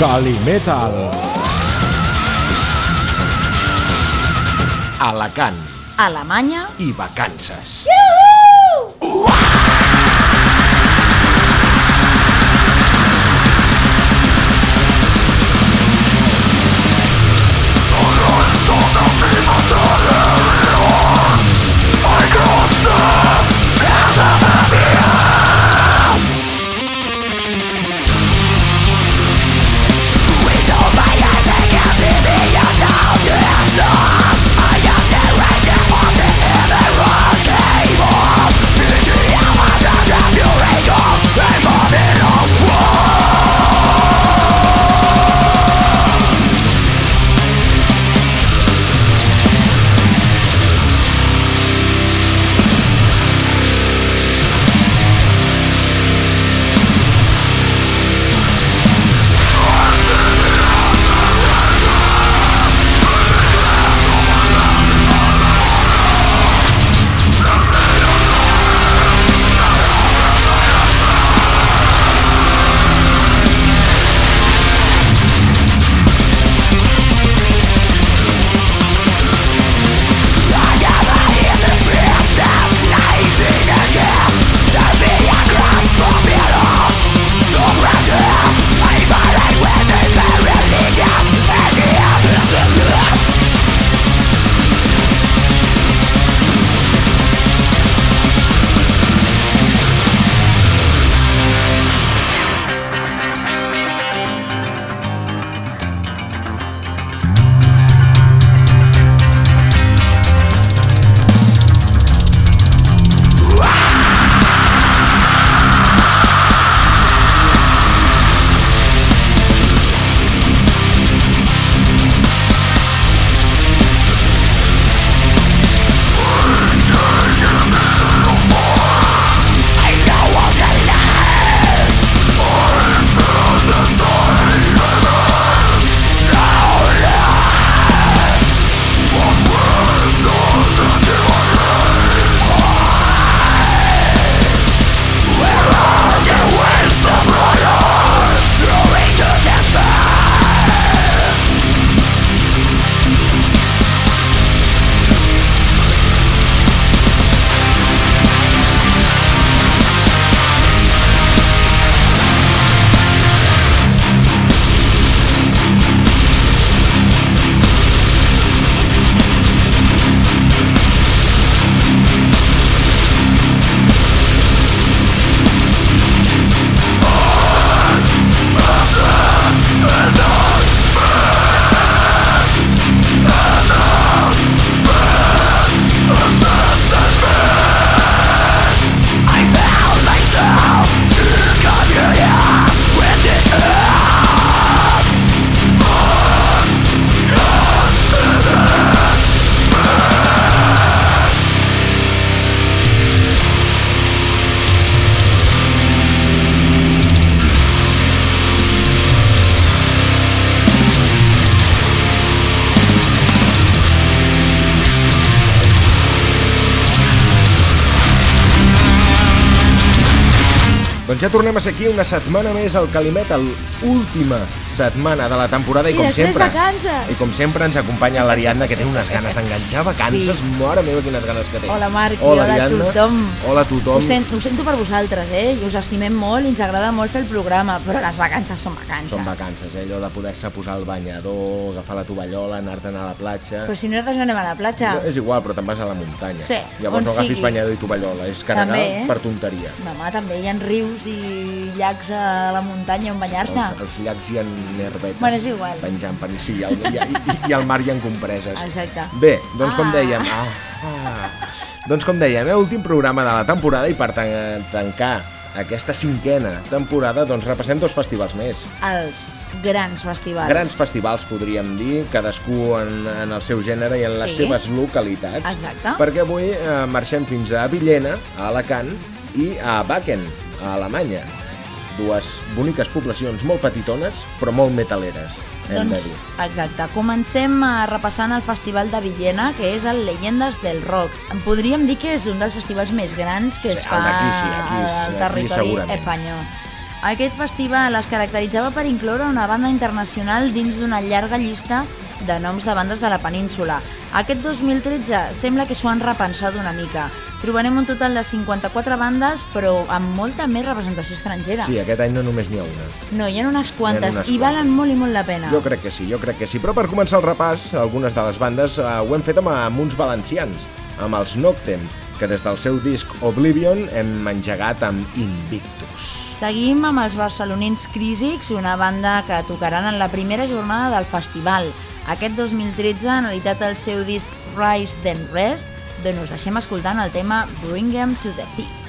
Calimetal. Alacant Alemanya. i vacances. Doncs ja tornem a ser aquí una setmana més al Calimetal, última setmana de la temporada i, I com sempre... vacances. I com sempre ens acompanya l'Ariadna, que té unes ganes d'enganxar vacances. Sí. Mare meva, quines ganes que té. Hola, Marc, i hola a tothom. Hola a tothom. Ho, sent, ho sento per vosaltres, eh? I us estimem molt i ens agrada molt fer el programa, però les vacances són vacances. Són vacances, eh? allò de poder-se posar al banyador, agafar la tovallola, anar-te'n a la platja... Però si nosaltres no anem a la platja. És igual, però te'n vas a la muntanya. Sí, Llavors no agafis sigui. banyador i tovallola, és carregar També, eh? per tonteria. Demà també hi ha rius i llacs a la muntanya on banyar-se. Els, els llacs hi ha nervetes Bueno, és igual. penjant per sí, i, i, i, i al mar hi ha compreses. Exacte. Bé, doncs com Ah. dèiem... Ah, ah, doncs com dèiem, eh, últim programa de la temporada i per tan tancar aquesta cinquena temporada doncs repassem dos festivals més. Els grans festivals. Grans festivals, podríem dir, cadascú en, en el seu gènere i en les Sí. seves localitats. Exacte. Perquè avui eh, marxem fins a Villena, a Alacant, i a Wacken, a Alemanya. Dues boniques poblacions molt petitones, però molt metaleres, doncs. Exacte. Comencem eh, repassant el Festival de Villena, que és el Leyendas del Rock. Podríem dir que és un dels festivals més grans que es fa aquí, sí, aquí, territori espanyol. Aquest festival es caracteritzava per incloure una banda internacional dins d'una llarga llista de noms de bandes de la península. Aquest 2013 sembla que s'ho han repensat una mica. Trobarem un total de 54 bandes, però amb molta més representació estrangera. Sí, aquest any no només n'hi ha una. No, hi ha unes quantes, ha unes i valen molt i molt la pena. Jo crec que sí, jo crec que sí. Però per començar el repàs, algunes de les bandes eh, ho hem fet amb, amb uns valencians, amb els Noctem, que des del seu disc Oblivion hem engegat amb Invictus. Seguim amb els barcelonins Crísics, una banda que tocaran en la primera jornada del festival. Aquest 2013 han editat el seu disc Rise Then Rest, d'on us deixem escoltant el tema Bring Em To The Peak.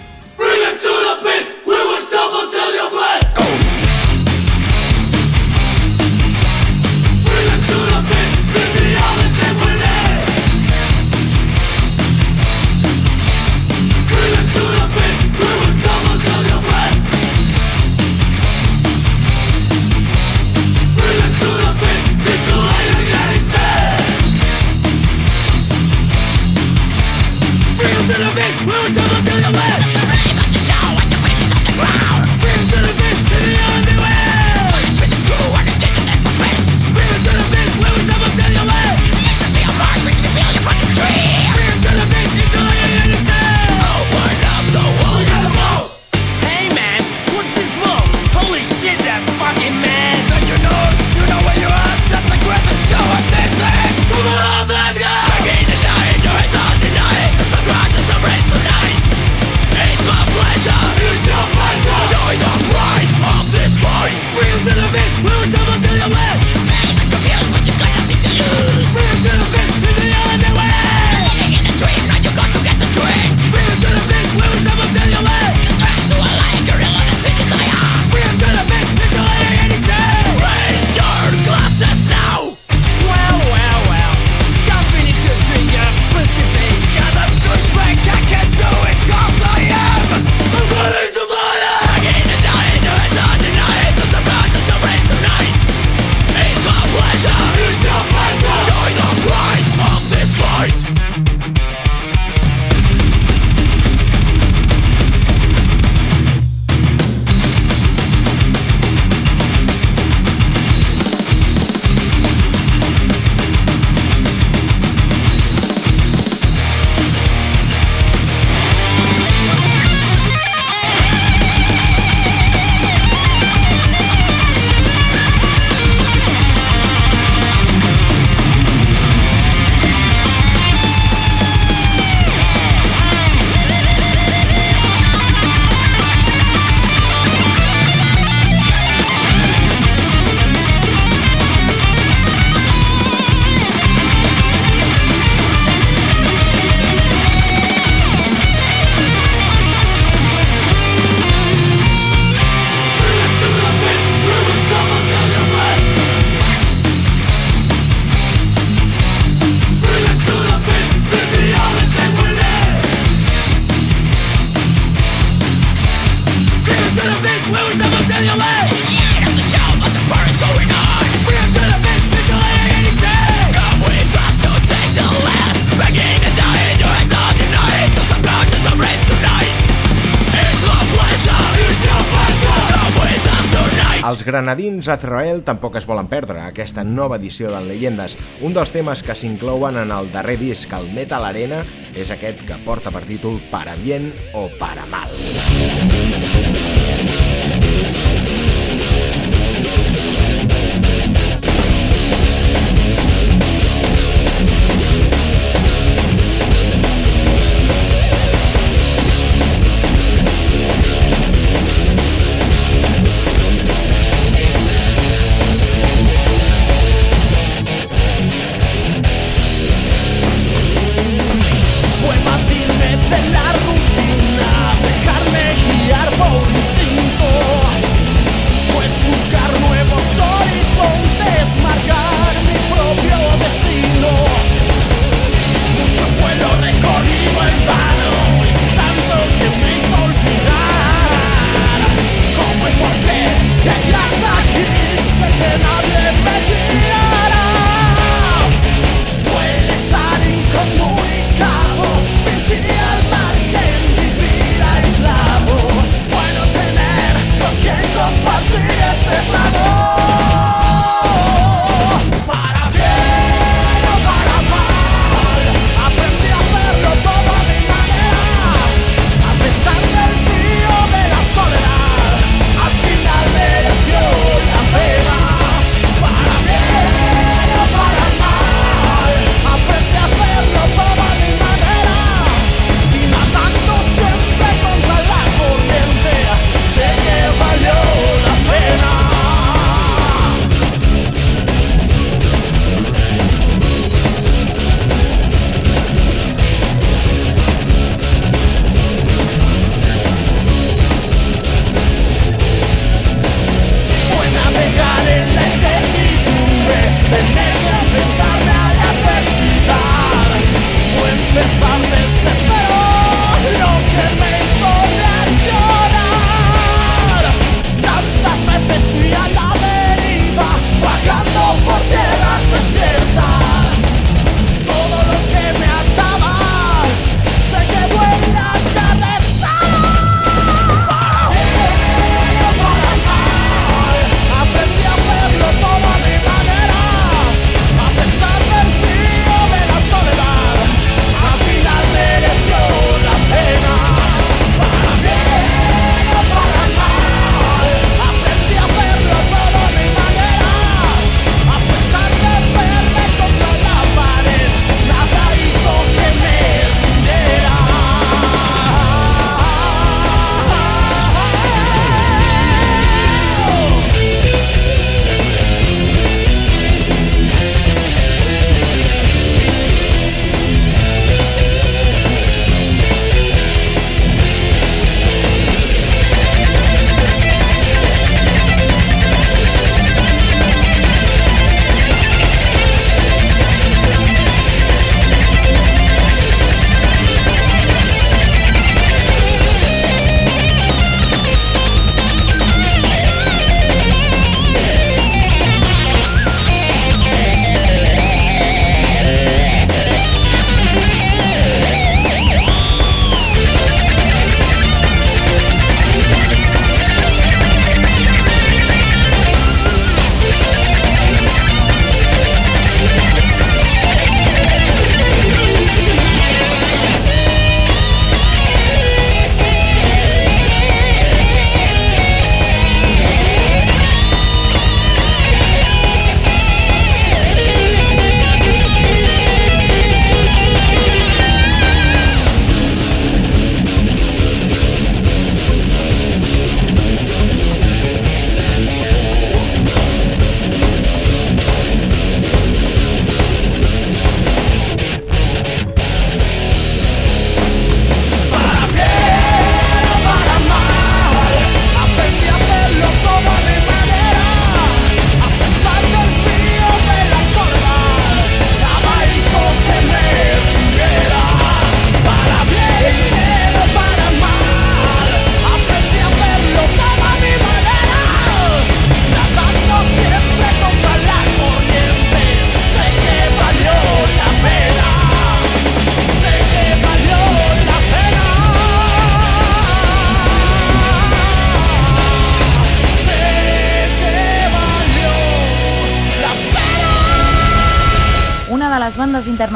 granadins a tampoc es volen perdre aquesta nova edició de Leyendas. Un dels temes que s'inclouen en el darrer disc, el Metal Arena, és aquest que porta per títol Para bien o Para mal. Para mal.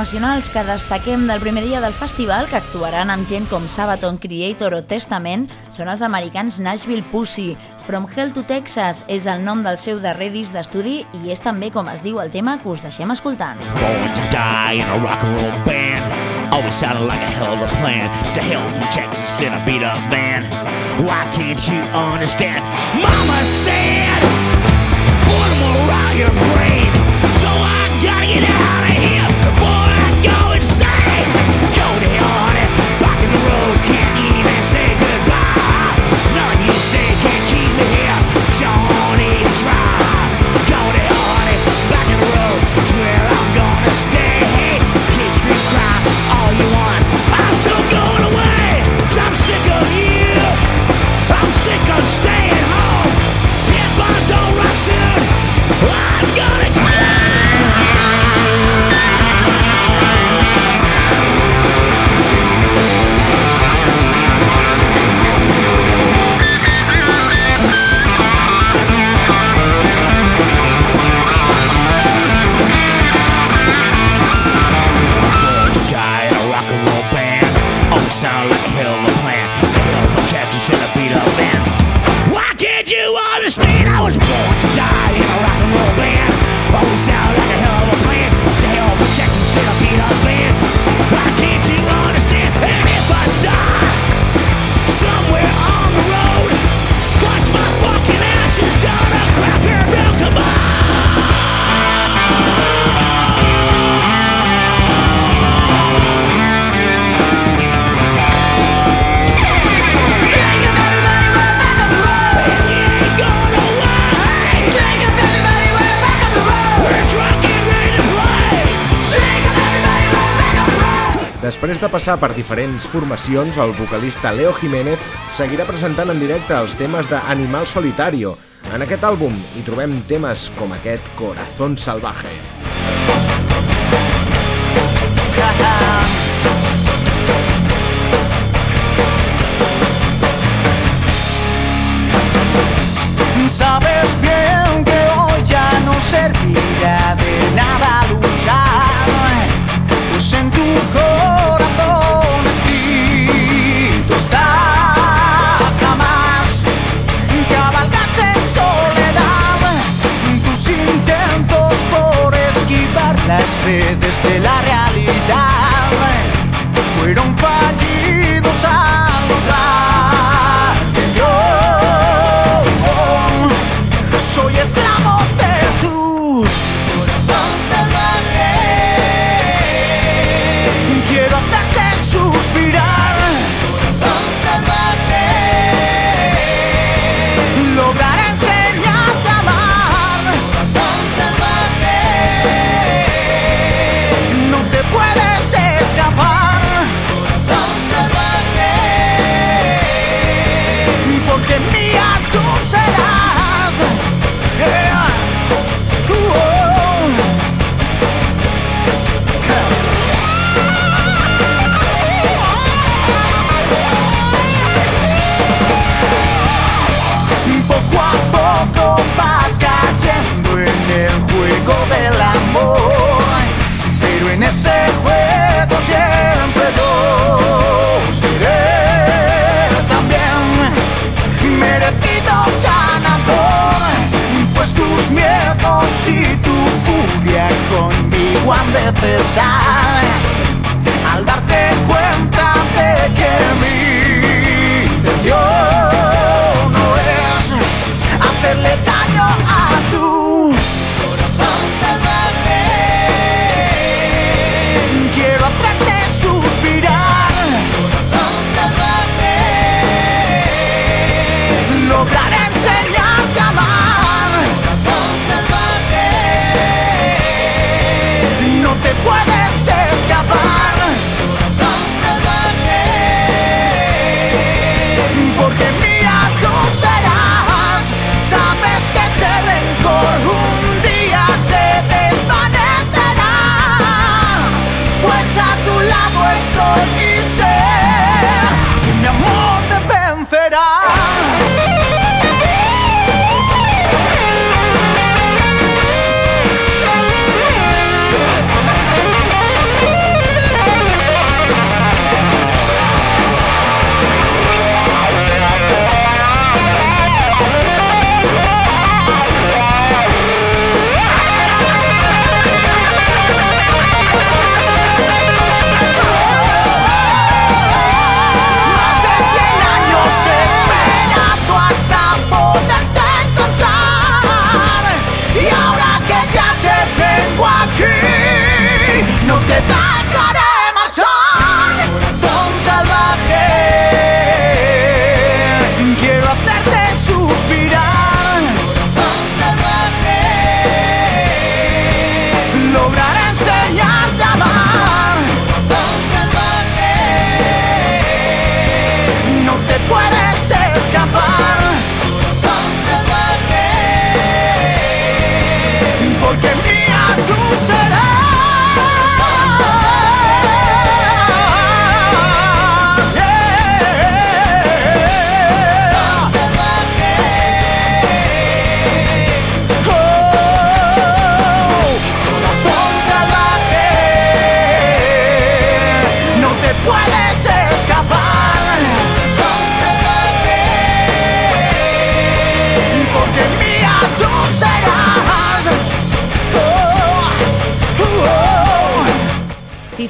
Internacionals que destaquem del primer dia del festival, que actuaran amb gent com Sabaton, Creator o Testament, són els americans Nashville Pussy. From Hell to Texas és el nom del seu darrer disc d'estudi i és també com es diu el tema que us deixem escoltant. Born to die in a rock and roll band. Always sounded like a hell of a plan. To hell from Texas in a beat up van. Why can't you understand? Mama said, put 'em around your brain. Before I go insane. Passar per diferents formacions, el vocalista Leo Jiménez seguirà presentant en directe els temes de Animal Solitario. En aquest àlbum hi trobem temes com aquest Corazón Salvaje. Sabes bien que hoy ya no servirá de nada luchar, en tu corazón escrito está jamás. Cabalgaste en soledad tus intentos por esquivar las redes de la with this eye.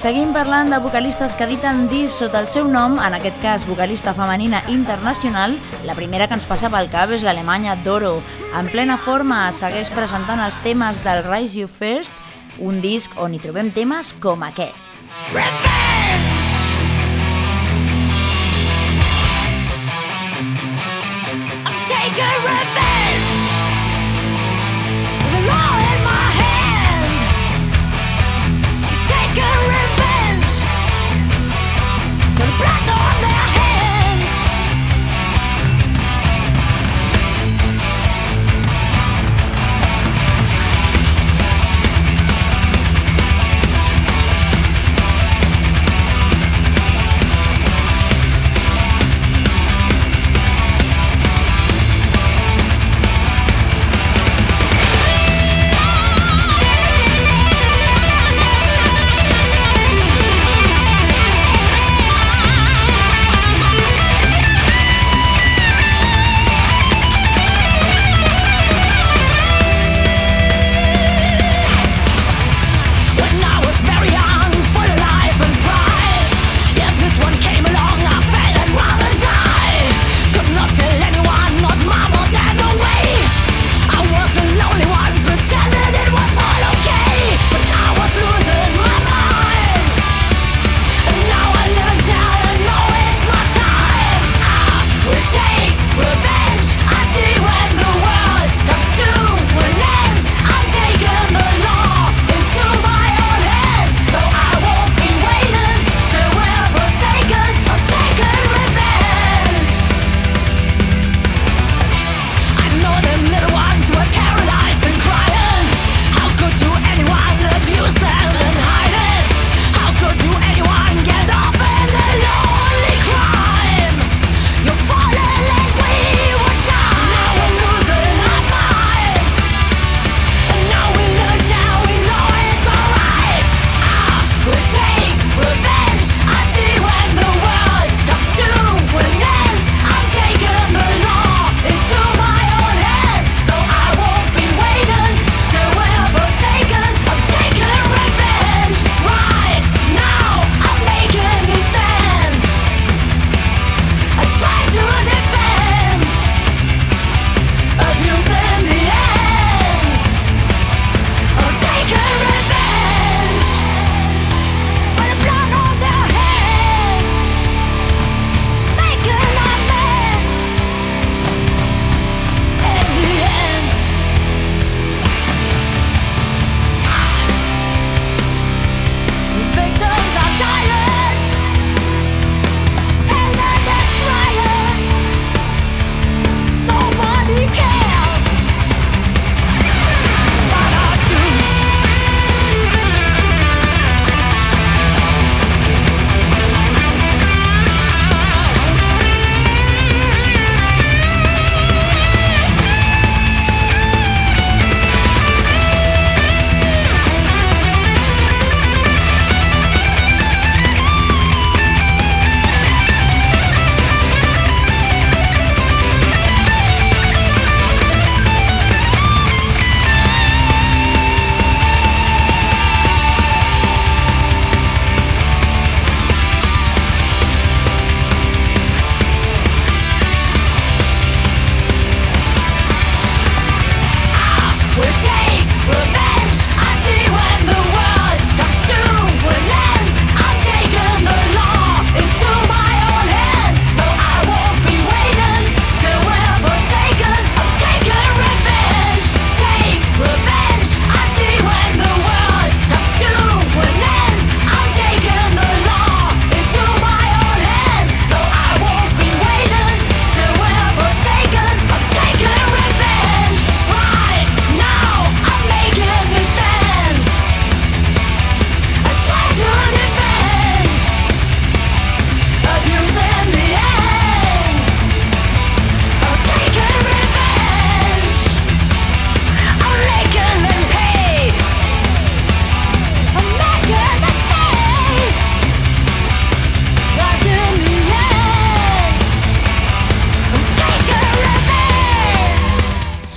Seguim parlant de vocalistes que editen disc sota el seu nom, en aquest cas vocalista femenina internacional. La primera que ens passa pel cap és l'alemanya Doro. En plena forma segueix presentant els temes del Rise You First, un disc on hi trobem temes com aquest. Revenge! I'm taking revenge!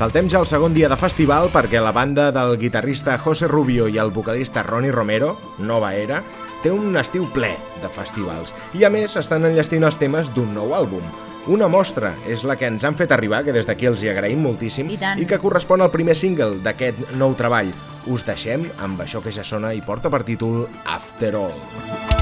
Saltem ja el segon dia de festival perquè la banda del guitarrista José Rubio i el vocalista Ronnie Romero, Nova Era, té un estiu ple de festivals i a més estan enllestint els temes d'un nou àlbum. Una mostra és la que ens han fet arribar, que des d'aquí els hi agraïm moltíssim, I, i que correspon al primer single d'aquest nou treball. Us deixem amb això que ja sona i porta per títol After All. After All.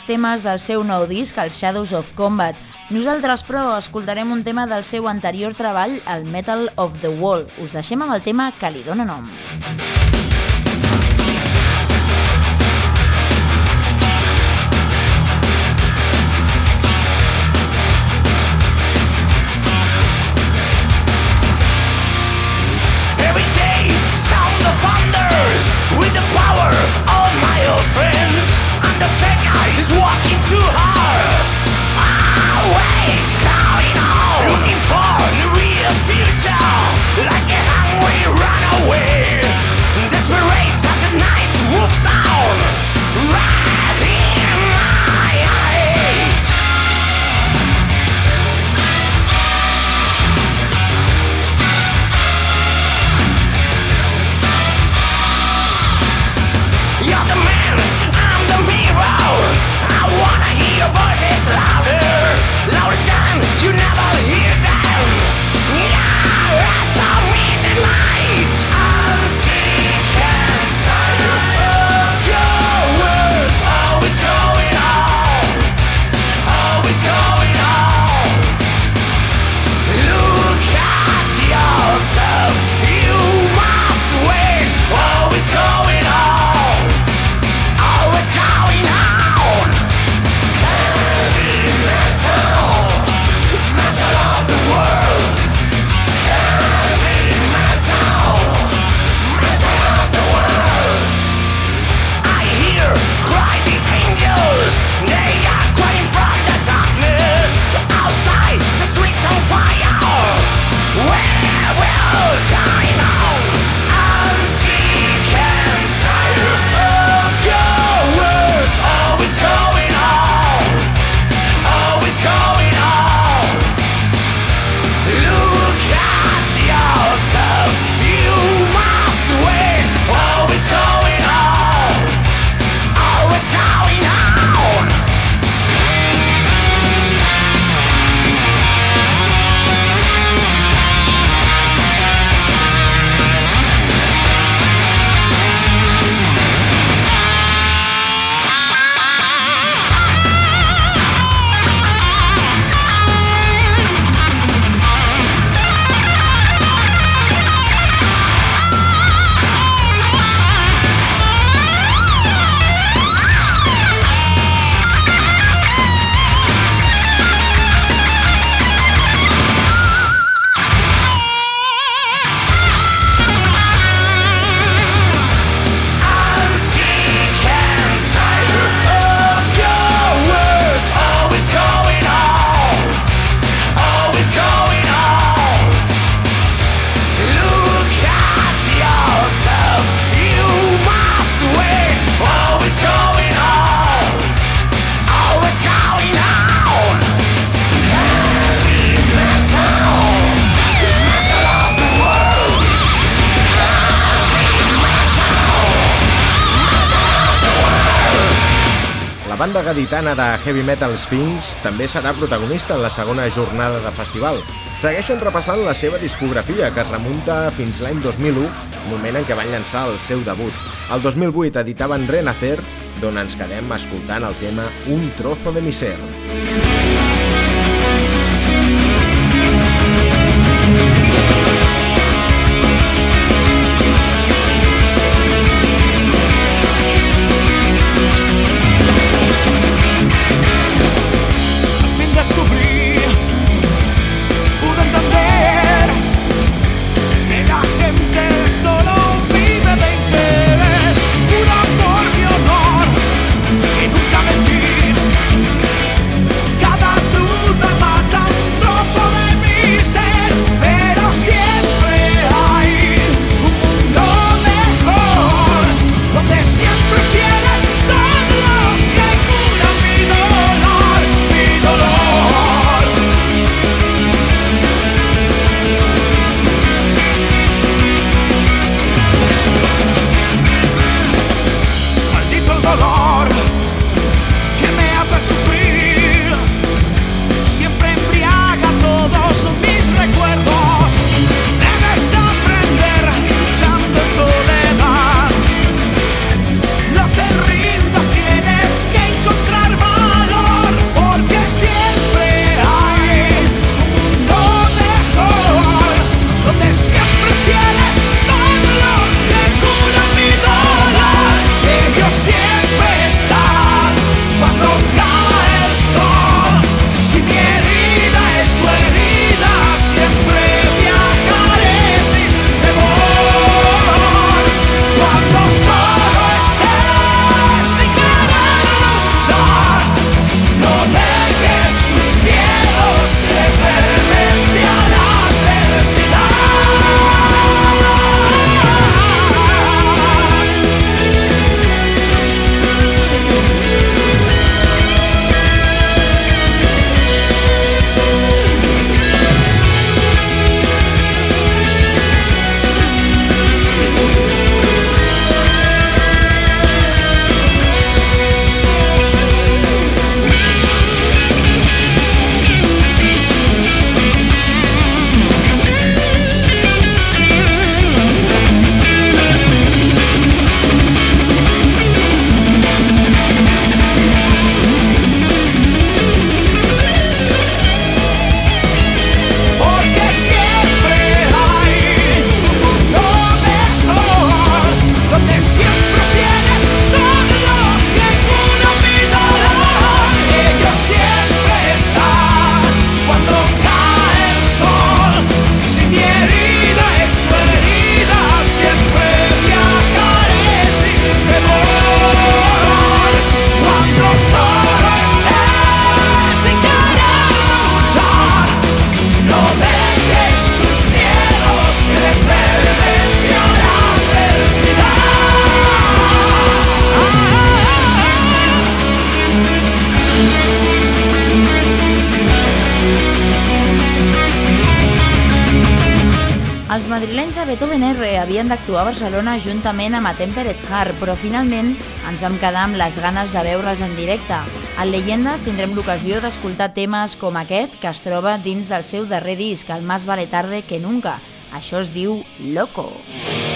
Presentaran els temes del seu nou disc, el Shadows of Combat. Nosaltres, però, escoltarem un tema del seu anterior treball, el Metal of the Wall. Us deixem amb el tema que li dóna nom. Every sound the thunders with the power of my old friends. Undertaker is walking too hard. Always going on, looking for the real future, banda gaditana de heavy metal Sphinx també serà protagonista en la segona jornada de festival. Segueixen repassant la seva discografia, que es remunta fins l'any 2001, moment en què van llançar el seu debut. El 2008 editaven Renacer, d'on ens quedem escoltant el tema Un trozo de mi ser. Barcelona juntament amb a Temperate Heart, però finalment ens vam quedar amb les ganes de veure'ls en directe. A Leyendas tindrem l'ocasió d'escoltar temes com aquest, que es troba dins del seu darrer disc, el Más vale tarde que nunca. Això es diu Loco. Loco.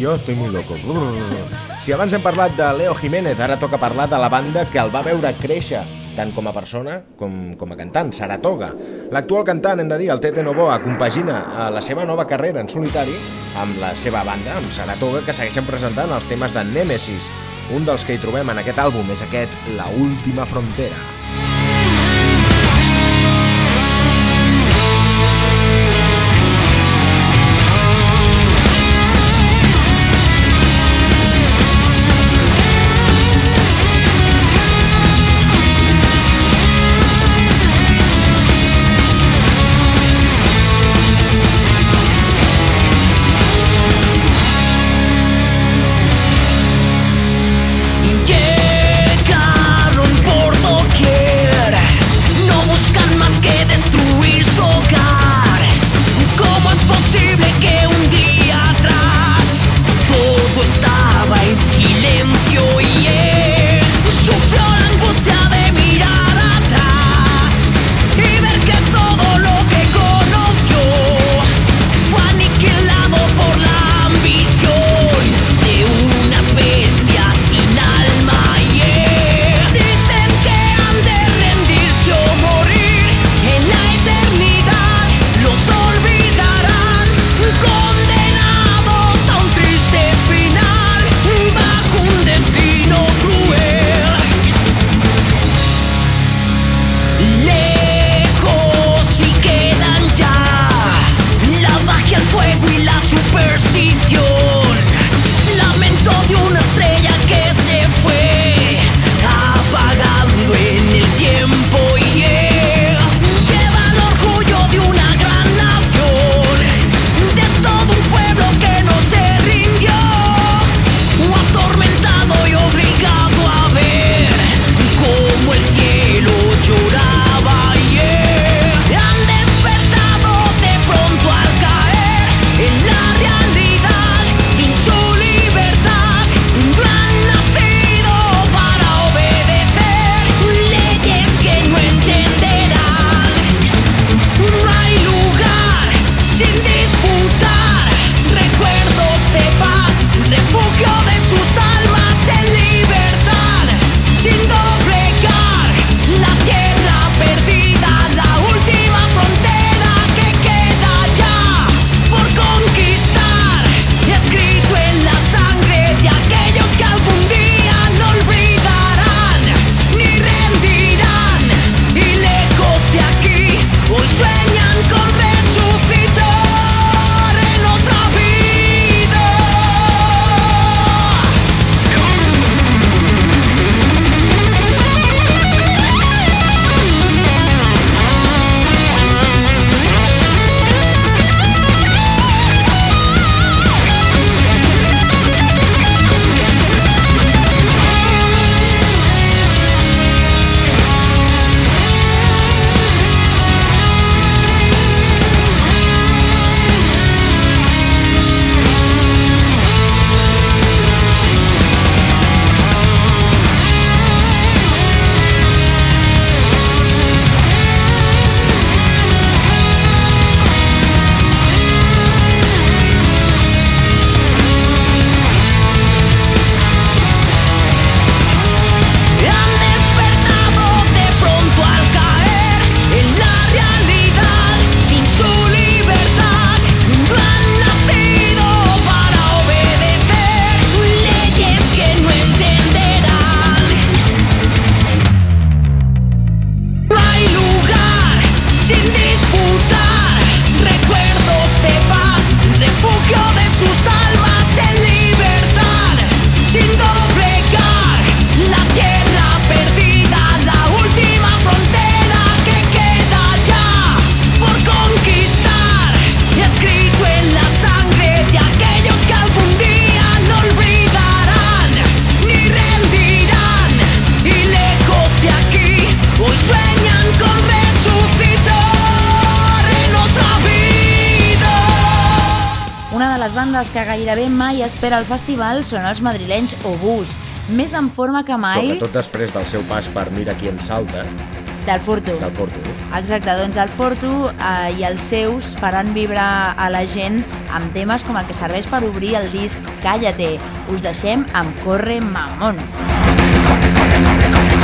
jo estic molt loco. Si abans hem parlat de Leo Jiménez, ara toca parlar de la banda que el va veure créixer tant com a persona com, com a cantant, Saratoga. L'actual cantant, hem de dir, el Tete Novoa, compagina a la seva nova carrera en solitari amb la seva banda, amb Saratoga, que segueixen presentant els temes de Nemesis. Un dels que hi trobem en aquest àlbum és aquest La última frontera. els que gairebé mai espera el festival són els madrilenys Obús, més en forma que mai... Sobretot després del seu pas per Mira qui en salta. Del Forto. Del Forto. Exacte, doncs el Forto eh, i els seus faran vibrar a la gent amb temes com el que serveix per obrir el disc Cállate. Us deixem amb Corre Mamón. Corre, corre, corre, corre.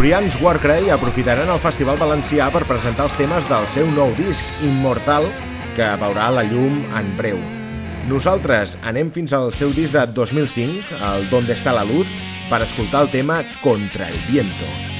asturians Warcry aprofitaran el Festival Valencià per presentar els temes del seu nou disc, Immortal, que veurà la llum en breu. Nosaltres anem fins al seu disc de 2005, el Donde está la luz, per escoltar el tema Contra el viento.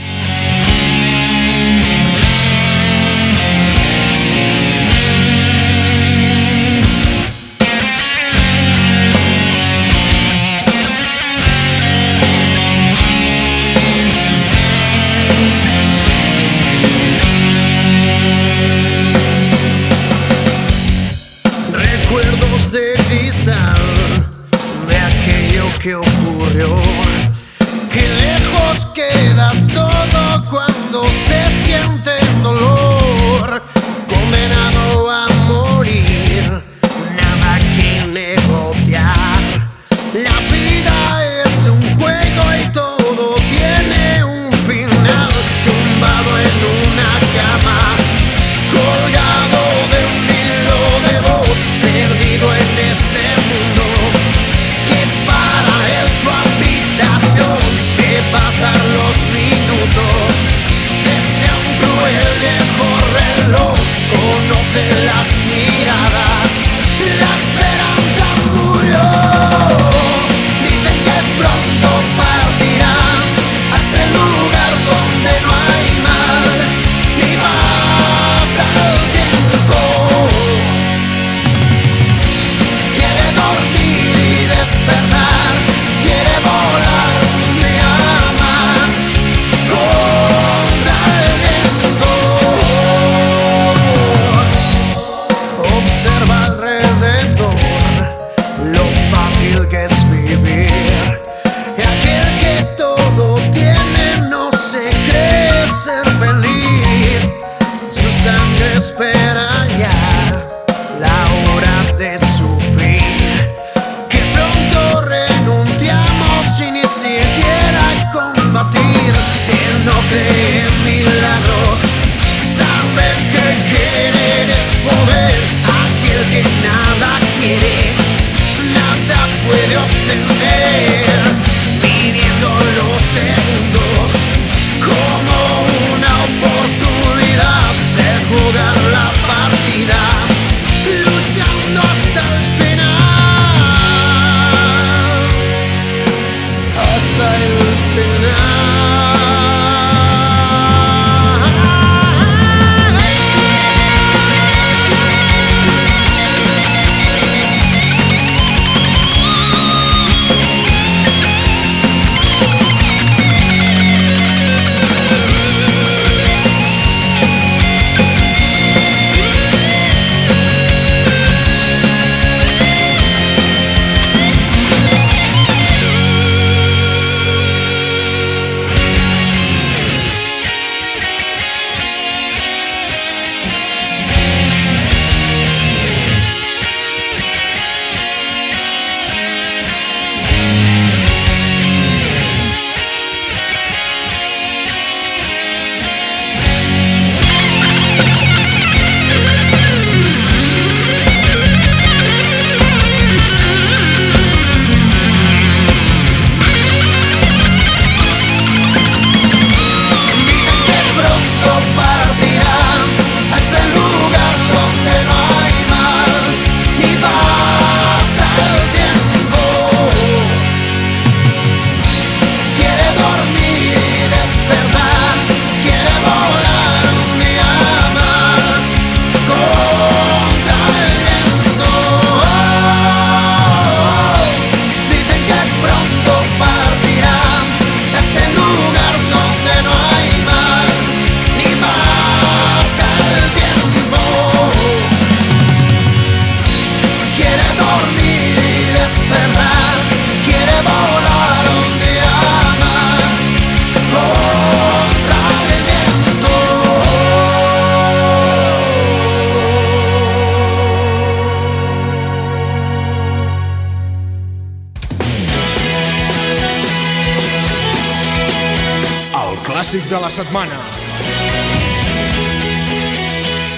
Setmana.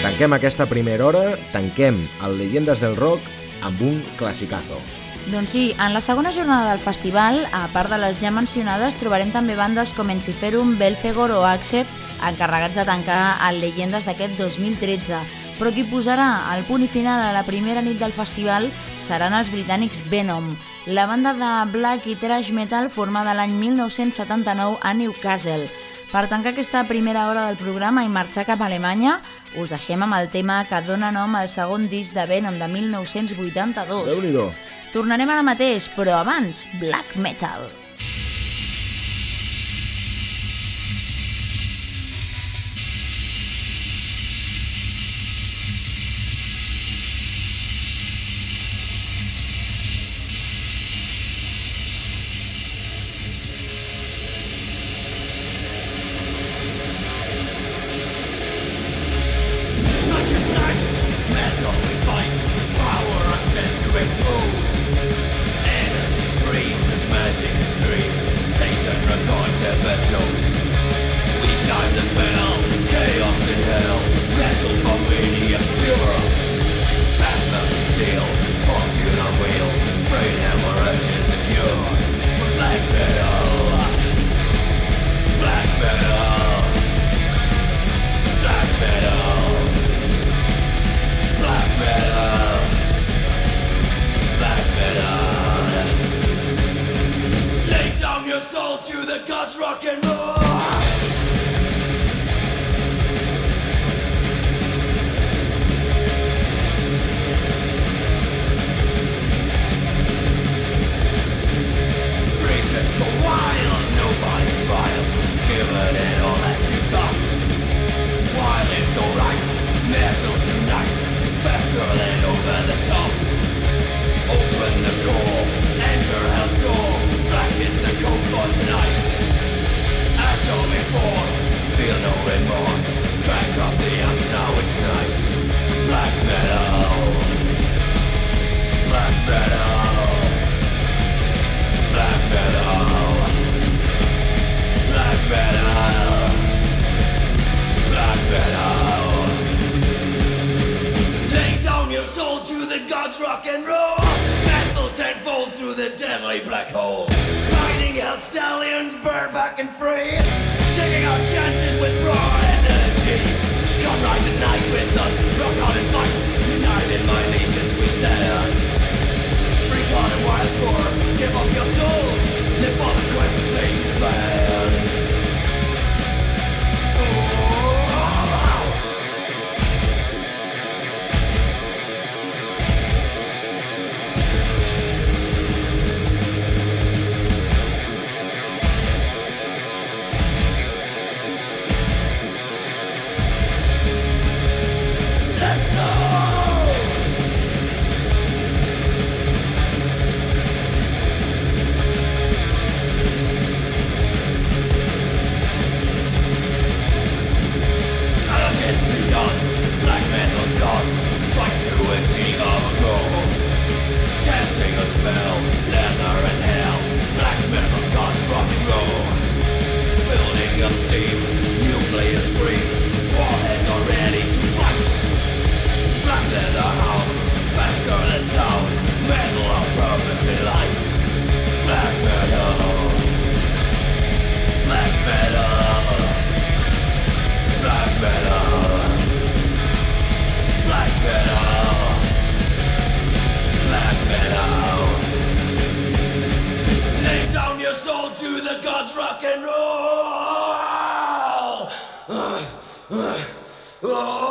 Tanquem aquesta primera hora, tanquem el Leyendes del Rock amb un classicazo. Doncs sí, en la segona jornada del festival, a part de les ja mencionades, trobarem també bandes com Enciferum, Belfegor o Accept, encarregats de tancar el Leyendes d'aquest 2013. Però qui posarà el punt i final a la primera nit del festival seran els britànics Venom, la banda de black i trash metal formada l'any 1979 a Newcastle. Per tancar aquesta primera hora del programa i marxar cap a Alemanya, us deixem amb el tema que dona nom al segon disc de Venom de 1982. Déu-n'hi-do. Tornarem ara mateix, però abans, black metal. Lay soul to the gods, rock and roll. Metal tenfold through the deadly black hole. Riding hell stallions, bareback and free. Taking our chances with raw energy. Come ride the night with us, rock on and fight. United my legions we stand. Free blood and wild force, give up your souls. Live for the quest, save band. Oh, Spell, leather and hell, black metal gods. Building steam, warheads are ready to fight. Black leather hounds, sound, metal of purpose in life. Black metal, black metal. Black metal. Black metal. To the gods, rock and roll. Uh, uh, uh, oh, black metal.